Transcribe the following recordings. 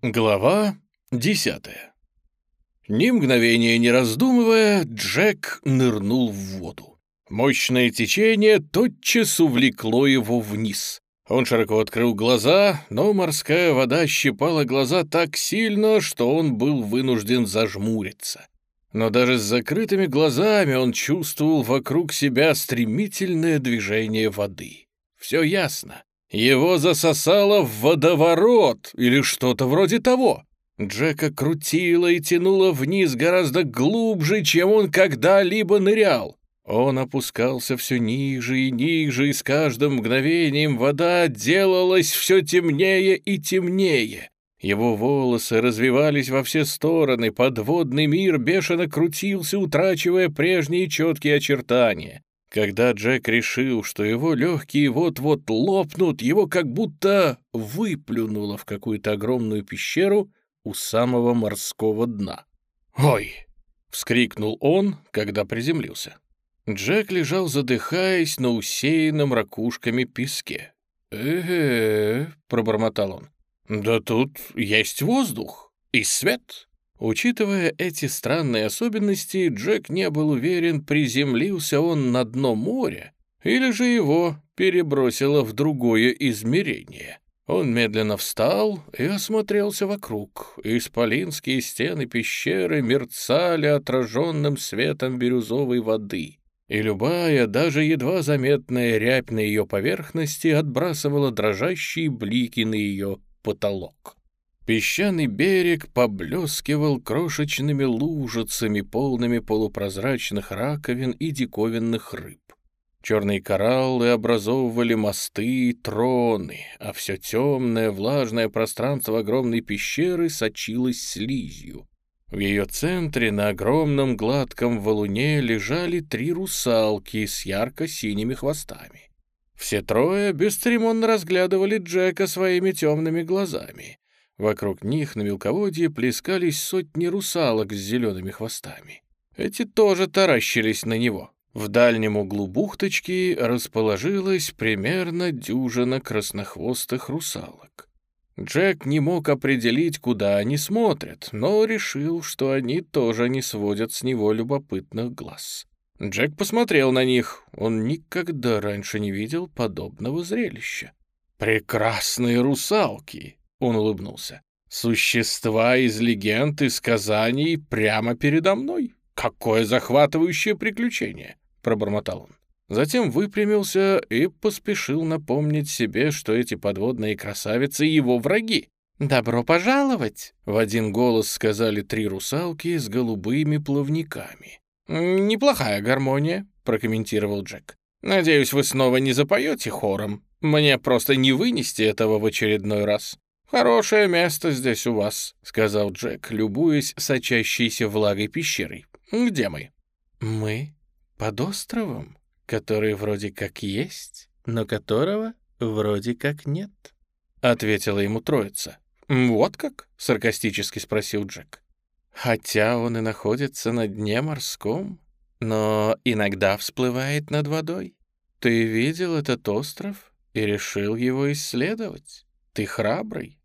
Глава десятая. Ни мгновения не раздумывая, Джек нырнул в воду. Мощное течение тотчас увлекло его вниз. Он широко открыл глаза, но морская вода щипала глаза так сильно, что он был вынужден зажмуриться. Но даже с закрытыми глазами он чувствовал вокруг себя стремительное движение воды. Все ясно. Его засосало в водоворот или что-то вроде того. Джека крутило и тянуло вниз гораздо глубже, чем он когда-либо нырял. Он опускался все ниже и ниже, и с каждым мгновением вода делалась все темнее и темнее. Его волосы развивались во все стороны, подводный мир бешено крутился, утрачивая прежние четкие очертания. Когда Джек решил, что его легкие вот-вот лопнут, его как будто выплюнуло в какую-то огромную пещеру у самого морского дна. «Ой!» — вскрикнул он, когда приземлился. Джек лежал, задыхаясь на усеянном ракушками песке. «Э-э-э», пробормотал он. «Да тут есть воздух и свет». Учитывая эти странные особенности, Джек не был уверен, приземлился он на дно моря или же его перебросило в другое измерение. Он медленно встал и осмотрелся вокруг. Исполинские стены пещеры мерцали отраженным светом бирюзовой воды, и любая, даже едва заметная рябь на ее поверхности отбрасывала дрожащие блики на ее потолок. Песчаный берег поблескивал крошечными лужицами, полными полупрозрачных раковин и диковинных рыб. Черные кораллы образовывали мосты и троны, а все темное влажное пространство огромной пещеры сочилось слизью. В ее центре на огромном гладком валуне лежали три русалки с ярко-синими хвостами. Все трое бесцеремонно разглядывали Джека своими темными глазами. Вокруг них на мелководье плескались сотни русалок с зелеными хвостами. Эти тоже таращились на него. В дальнем углу бухточки расположилась примерно дюжина краснохвостых русалок. Джек не мог определить, куда они смотрят, но решил, что они тоже не сводят с него любопытных глаз. Джек посмотрел на них. Он никогда раньше не видел подобного зрелища. «Прекрасные русалки!» Он улыбнулся. «Существа из легенд и сказаний прямо передо мной. Какое захватывающее приключение!» — пробормотал он. Затем выпрямился и поспешил напомнить себе, что эти подводные красавицы — его враги. «Добро пожаловать!» — в один голос сказали три русалки с голубыми плавниками. «Неплохая гармония», — прокомментировал Джек. «Надеюсь, вы снова не запоете хором. Мне просто не вынести этого в очередной раз». «Хорошее место здесь у вас», — сказал Джек, любуясь сочащейся влагой пещерой. «Где мы?» «Мы под островом, который вроде как есть, но которого вроде как нет», — ответила ему троица. «Вот как?» — саркастически спросил Джек. «Хотя он и находится на дне морском, но иногда всплывает над водой. Ты видел этот остров и решил его исследовать? Ты храбрый?»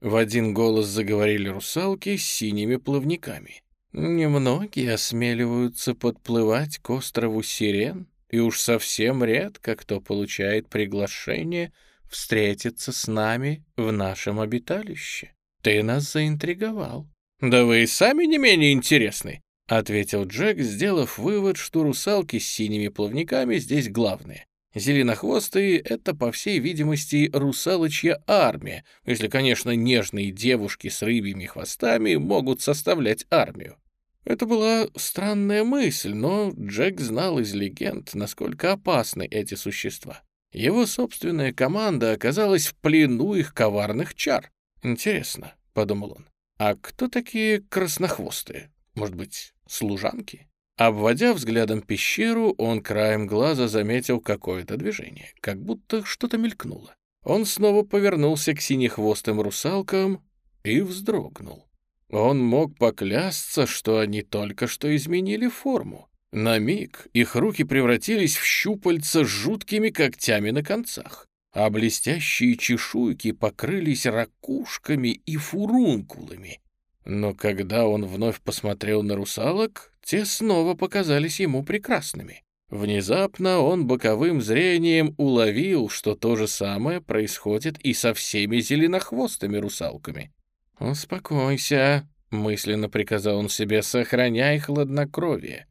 В один голос заговорили русалки с синими плавниками. Немногие осмеливаются подплывать к острову Сирен, и уж совсем редко кто получает приглашение встретиться с нами в нашем обиталище. Ты нас заинтриговал. Да вы и сами не менее интересны, — ответил Джек, сделав вывод, что русалки с синими плавниками здесь главные. Зеленохвостые — это, по всей видимости, русалочья армия, если, конечно, нежные девушки с рыбьими хвостами могут составлять армию. Это была странная мысль, но Джек знал из легенд, насколько опасны эти существа. Его собственная команда оказалась в плену их коварных чар. «Интересно», — подумал он, — «а кто такие краснохвостые? Может быть, служанки?» Обводя взглядом пещеру, он краем глаза заметил какое-то движение, как будто что-то мелькнуло. Он снова повернулся к синехвостым русалкам и вздрогнул. Он мог поклясться, что они только что изменили форму. На миг их руки превратились в щупальца с жуткими когтями на концах. а блестящие чешуйки покрылись ракушками и фурункулами. Но когда он вновь посмотрел на русалок, те снова показались ему прекрасными. Внезапно он боковым зрением уловил, что то же самое происходит и со всеми зеленохвостыми русалками. «Успокойся», — мысленно приказал он себе, — «сохраняй хладнокровие».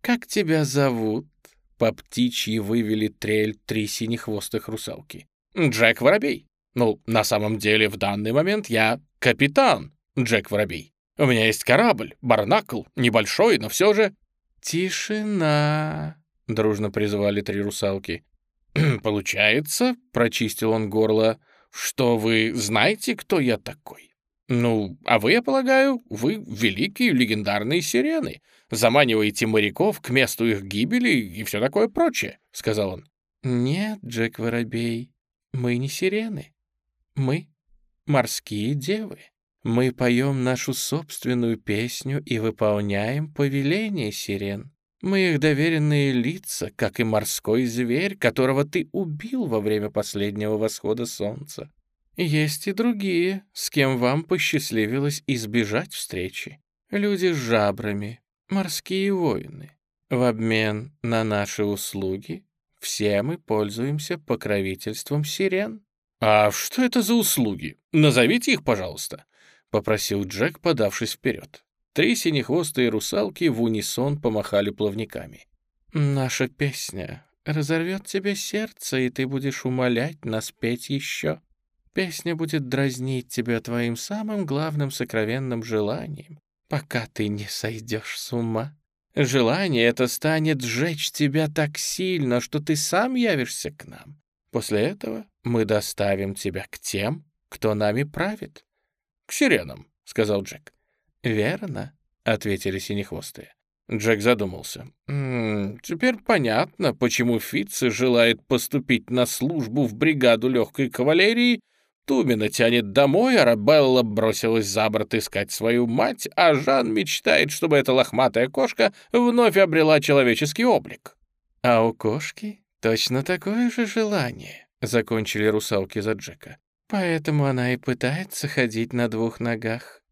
«Как тебя зовут?» — по птичьи вывели трель три синехвостых русалки. «Джек Воробей. Ну, на самом деле, в данный момент я капитан Джек Воробей. У меня есть корабль, барнакл, небольшой, но все же...» «Тишина!» — дружно призвали три русалки. «Получается, — прочистил он горло, — что вы знаете, кто я такой? Ну, а вы, я полагаю, вы великие легендарные сирены, заманиваете моряков к месту их гибели и все такое прочее», — сказал он. «Нет, Джек Воробей, мы не сирены. Мы — морские девы. Мы поем нашу собственную песню и выполняем повеление сирен. Мы их доверенные лица, как и морской зверь, которого ты убил во время последнего восхода солнца. Есть и другие, с кем вам посчастливилось избежать встречи. Люди с жабрами, морские воины. В обмен на наши услуги все мы пользуемся покровительством сирен. «А что это за услуги? Назовите их, пожалуйста», — попросил Джек, подавшись вперед. Три синехвостые русалки в унисон помахали плавниками. «Наша песня разорвет тебе сердце, и ты будешь умолять нас петь еще. Песня будет дразнить тебя твоим самым главным сокровенным желанием, пока ты не сойдешь с ума. Желание это станет сжечь тебя так сильно, что ты сам явишься к нам. После этого мы доставим тебя к тем, кто нами правит». «К сиренам», — сказал Джек. «Верно», — ответили синехвостые. Джек задумался. «М -м, «Теперь понятно, почему Фитце желает поступить на службу в бригаду легкой кавалерии. Тумина тянет домой, Арабелла бросилась за борт искать свою мать, а Жан мечтает, чтобы эта лохматая кошка вновь обрела человеческий облик». «А у кошки точно такое же желание», — закончили русалки за Джека. «Поэтому она и пытается ходить на двух ногах».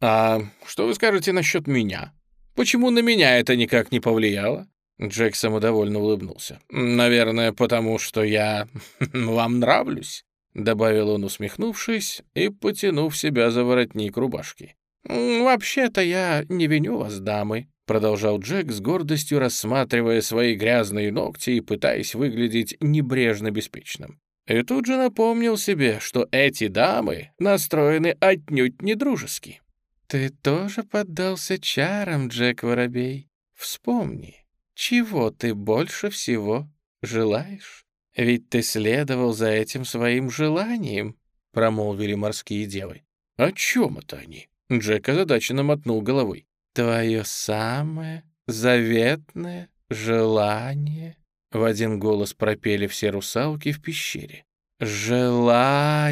«А что вы скажете насчет меня? Почему на меня это никак не повлияло?» Джек самодовольно улыбнулся. «Наверное, потому что я вам нравлюсь», — добавил он, усмехнувшись и потянув себя за воротник рубашки. «Вообще-то я не виню вас, дамы», — продолжал Джек с гордостью, рассматривая свои грязные ногти и пытаясь выглядеть небрежно беспечным. И тут же напомнил себе, что эти дамы настроены отнюдь не дружески. «Ты тоже поддался чарам, Джек Воробей. Вспомни, чего ты больше всего желаешь? Ведь ты следовал за этим своим желанием», — промолвили морские девы. «О чем это они?» — Джек озадаченно мотнул головой. «Твое самое заветное желание», — в один голос пропели все русалки в пещере. «Желание».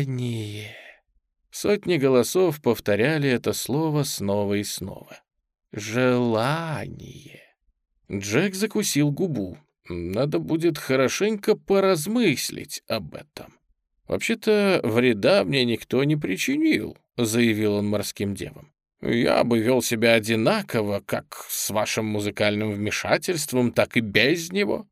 Сотни голосов повторяли это слово снова и снова. «Желание». Джек закусил губу. Надо будет хорошенько поразмыслить об этом. «Вообще-то вреда мне никто не причинил», — заявил он морским девам. «Я бы вел себя одинаково, как с вашим музыкальным вмешательством, так и без него».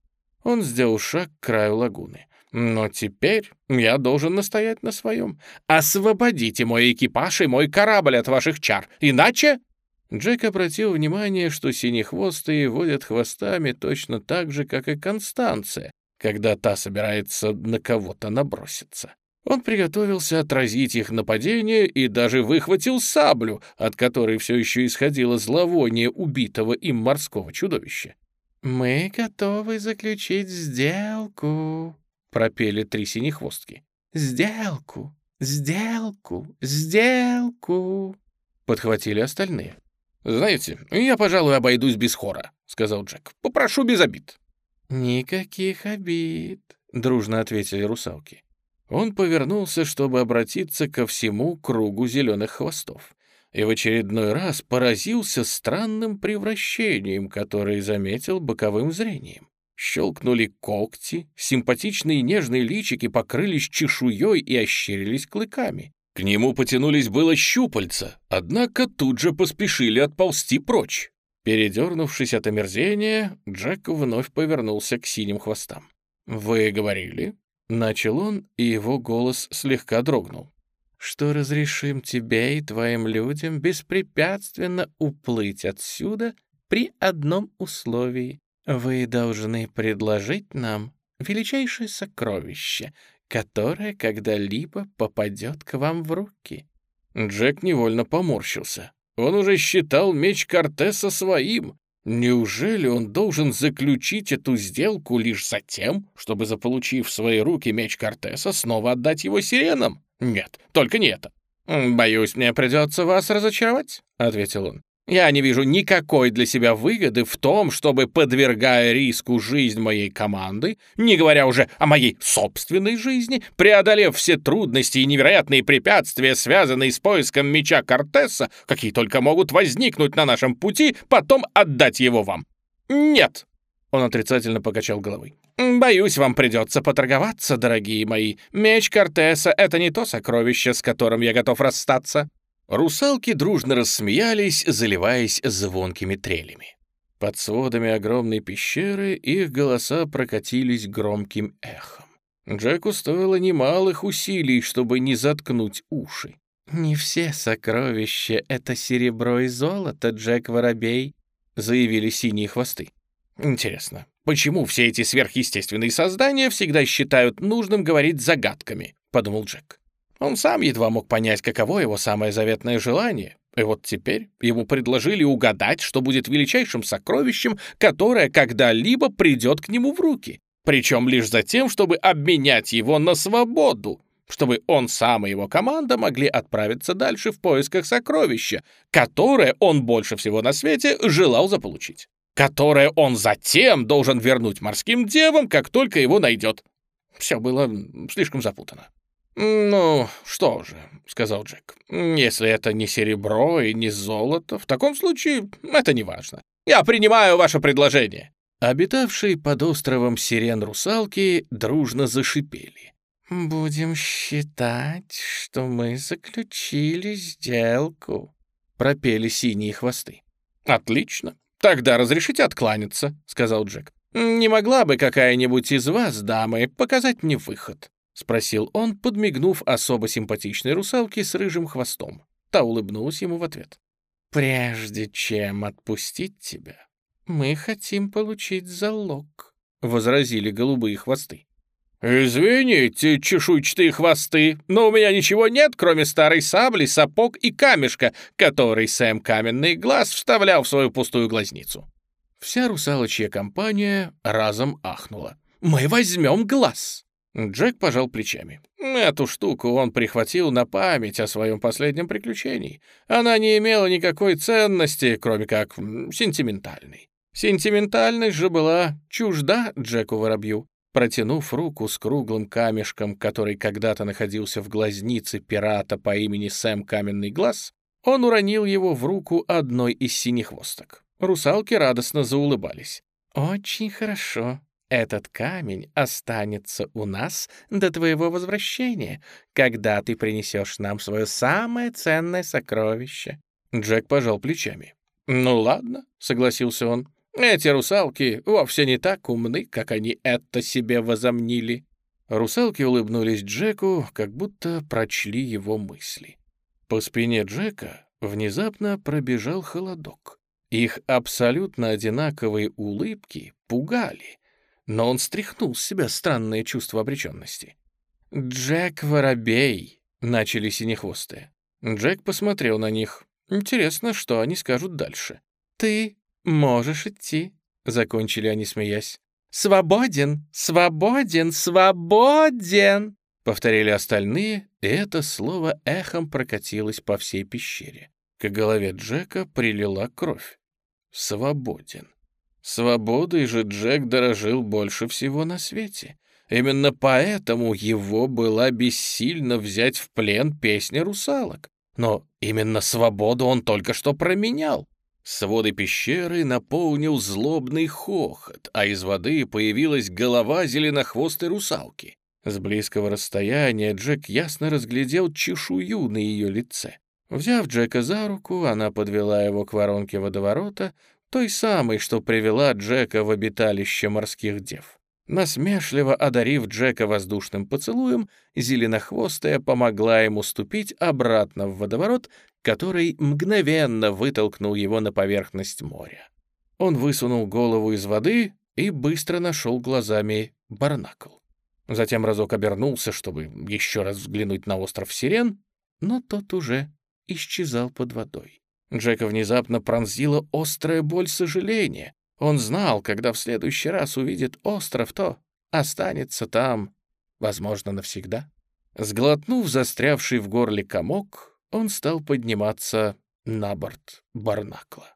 Он сделал шаг к краю лагуны. Но теперь я должен настоять на своем. Освободите мой экипаж и мой корабль от ваших чар, иначе...» Джек обратил внимание, что синехвостые водят хвостами точно так же, как и Констанция, когда та собирается на кого-то наброситься. Он приготовился отразить их нападение и даже выхватил саблю, от которой все еще исходило зловоние убитого им морского чудовища. «Мы готовы заключить сделку», пропели три синехвостки. «Сделку! Сделку! Сделку!» Подхватили остальные. «Знаете, я, пожалуй, обойдусь без хора», — сказал Джек. «Попрошу без обид». «Никаких обид», — дружно ответили русалки. Он повернулся, чтобы обратиться ко всему кругу зеленых хвостов, и в очередной раз поразился странным превращением, которое заметил боковым зрением. Щелкнули когти, симпатичные нежные личики покрылись чешуей и ощерились клыками. К нему потянулись было щупальца, однако тут же поспешили отползти прочь. Передернувшись от омерзения, Джек вновь повернулся к синим хвостам. «Вы говорили?» — начал он, и его голос слегка дрогнул. «Что разрешим тебе и твоим людям беспрепятственно уплыть отсюда при одном условии. Вы должны предложить нам величайшее сокровище, которое когда-либо попадет к вам в руки». Джек невольно поморщился. Он уже считал меч Кортеса своим. Неужели он должен заключить эту сделку лишь за тем, чтобы, заполучив в свои руки меч Кортеса, снова отдать его сиренам? Нет, только не это. «Боюсь, мне придется вас разочаровать», — ответил он. Я не вижу никакой для себя выгоды в том, чтобы, подвергая риску жизнь моей команды, не говоря уже о моей собственной жизни, преодолев все трудности и невероятные препятствия, связанные с поиском меча Кортеса, какие только могут возникнуть на нашем пути, потом отдать его вам. Нет!» Он отрицательно покачал головой. «Боюсь, вам придется поторговаться, дорогие мои. Меч Кортеса — это не то сокровище, с которым я готов расстаться». Русалки дружно рассмеялись, заливаясь звонкими трелями. Под сводами огромной пещеры их голоса прокатились громким эхом. Джеку стоило немалых усилий, чтобы не заткнуть уши. «Не все сокровища — это серебро и золото, Джек Воробей», — заявили синие хвосты. «Интересно, почему все эти сверхъестественные создания всегда считают нужным говорить загадками?» — подумал Джек. Он сам едва мог понять, каково его самое заветное желание. И вот теперь ему предложили угадать, что будет величайшим сокровищем, которое когда-либо придет к нему в руки. Причем лишь за тем, чтобы обменять его на свободу, чтобы он сам и его команда могли отправиться дальше в поисках сокровища, которое он больше всего на свете желал заполучить, которое он затем должен вернуть морским девам, как только его найдет. Все было слишком запутано. «Ну, что же», — сказал Джек, — «если это не серебро и не золото, в таком случае это не важно. Я принимаю ваше предложение». Обитавшие под островом сирен русалки дружно зашипели. «Будем считать, что мы заключили сделку», — пропели синие хвосты. «Отлично. Тогда разрешите откланяться», — сказал Джек. «Не могла бы какая-нибудь из вас, дамы, показать мне выход?» — спросил он, подмигнув особо симпатичной русалке с рыжим хвостом. Та улыбнулась ему в ответ. «Прежде чем отпустить тебя, мы хотим получить залог», — возразили голубые хвосты. «Извините, чешуйчатые хвосты, но у меня ничего нет, кроме старой сабли, сапог и камешка, который Сэм Каменный Глаз вставлял в свою пустую глазницу». Вся русалочья компания разом ахнула. «Мы возьмем глаз!» Джек пожал плечами. Эту штуку он прихватил на память о своем последнем приключении. Она не имела никакой ценности, кроме как сентиментальной. Сентиментальность же была чужда Джеку Воробью. Протянув руку с круглым камешком, который когда-то находился в глазнице пирата по имени Сэм Каменный Глаз, он уронил его в руку одной из синехвосток. Русалки радостно заулыбались. «Очень хорошо», этот камень останется у нас до твоего возвращения, когда ты принесешь нам свое самое ценное сокровище». Джек пожал плечами. «Ну ладно», — согласился он. «Эти русалки вовсе не так умны, как они это себе возомнили». Русалки улыбнулись Джеку, как будто прочли его мысли. По спине Джека внезапно пробежал холодок. Их абсолютно одинаковые улыбки пугали — но он стряхнул с себя странное чувство обреченности. «Джек Воробей!» — начали синехвостые. Джек посмотрел на них. Интересно, что они скажут дальше. «Ты можешь идти», — закончили они, смеясь. «Свободен! Свободен! Свободен!» — повторили остальные, и это слово эхом прокатилось по всей пещере. К голове Джека прилила кровь. «Свободен». Свободой же Джек дорожил больше всего на свете. Именно поэтому его была бессильно взять в плен песня русалок. Но именно свободу он только что променял. Своды пещеры наполнил злобный хохот, а из воды появилась голова зеленохвостой русалки. С близкого расстояния Джек ясно разглядел чешую на ее лице. Взяв Джека за руку, она подвела его к воронке водоворота, той самой, что привела Джека в обиталище морских дев. Насмешливо одарив Джека воздушным поцелуем, зеленохвостая помогла ему ступить обратно в водоворот, который мгновенно вытолкнул его на поверхность моря. Он высунул голову из воды и быстро нашел глазами барнакл. Затем разок обернулся, чтобы еще раз взглянуть на остров Сирен, но тот уже исчезал под водой. Джека внезапно пронзила острая боль сожаления. Он знал, когда в следующий раз увидит остров, то останется там, возможно, навсегда. Сглотнув застрявший в горле комок, он стал подниматься на борт Барнакла.